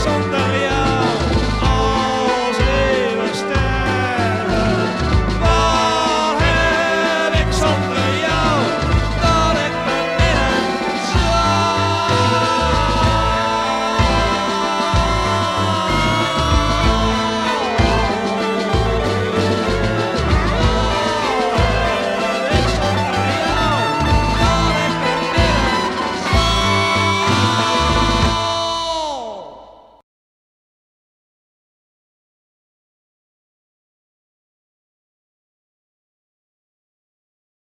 something.